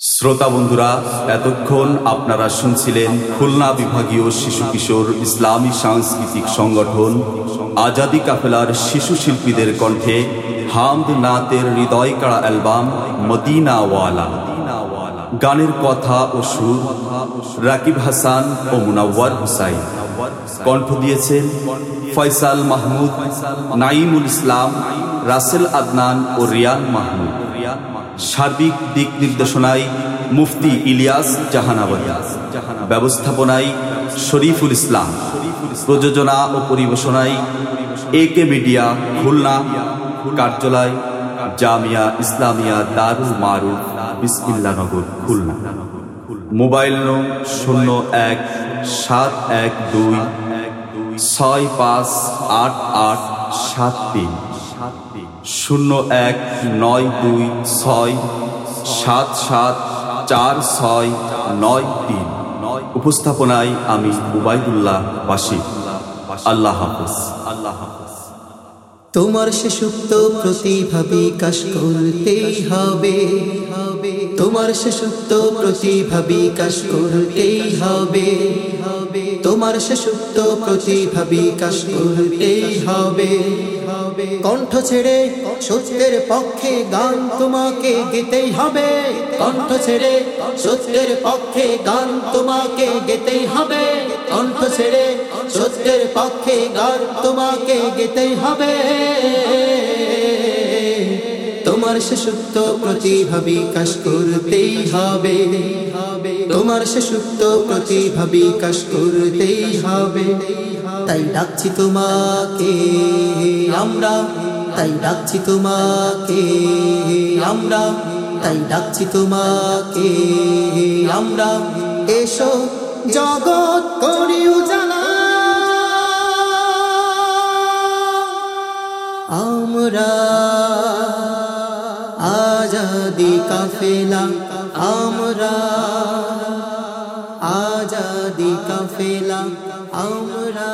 শ্রোতা বন্ধুরা, এতক্ষণ আপনারা শুনছিলেন খুলনা বিভাগীয় শিশু কিশোর ইসলামী সাংস্কৃতিক সংগঠন, আজাদি কাফেলার শিশু শিল্পীদের কণ্ঠে হামদ নাতের হৃদয় কাড়া অ্যালবাম মদিনাওয়ালা। গানের কথা ও সুর রাকিব হাসান ও মুনাওয়ার হুসাইন। কণ্ঠ দিয়েছেন ফয়সাল মাহমুদ নাইমুল ইসলাম, রাসেল আদনান ও রিয়ান মাহমুদ। সার্বিক দিক নির্দেশনায় মুফতি ইলিয়াস জাহানাবাদী। ব্যবস্থাপনায় শরীফুল ইসলাম। প্রযোজনা ও পরিবেশনায় এ কে মিডিয়া, খুলনা, কার্যালয়, জামিয়া ইসলামিয়া দারুল মারুফ বিসমিল্লানগর খুলনা। মোবাইল নং শূন্য এক সাত এক দুই ছয় পাঁচ আট আট সাত তিন। শূন্য এক নয় দুই ছয় সাত সাত চার ছয় নয় তিন। উপস্থাপনায় আমি উবাইদুল্লাহ বাসি আল্লাহ হাফিজ আল্লাহ হাফিজ। তোমার সে সুপ্ত প্রতিভা বিকাশ করতেই হবে। তোমার সে সুপ্ত প্রতিভা বিকাশ করতেই হবে। তোমার সে সুপ্ত প্রতিভা বিকাশ করতেই হবে। কণ্ঠ ছেড়ে সত্যের পক্ষে গান তোমাকে গেতেই হবে। কণ্ঠ ছেড়ে সত্যের পক্ষে গান তোমাকে গেতেই হবে। কণ্ঠ ছেড়ে সত্যের পক্ষে গান তোমাকে গেতেই হবে। তোমার সে সুপ্ত প্রতিভা বিকাশ করতেই হবে। তোমার সে সুপ্ত প্রতিভা বিকাশ করতেই হবে। তাই ডাকছি তোমাকে, আমরা তাই ডাকছি তোমাকে, আমরা তাই ডাকছি তোমাকে, আমরা এসো জগৎ করি আমরা আজাদি কাফেলা আমরা আজাদি কাফেলা আমরা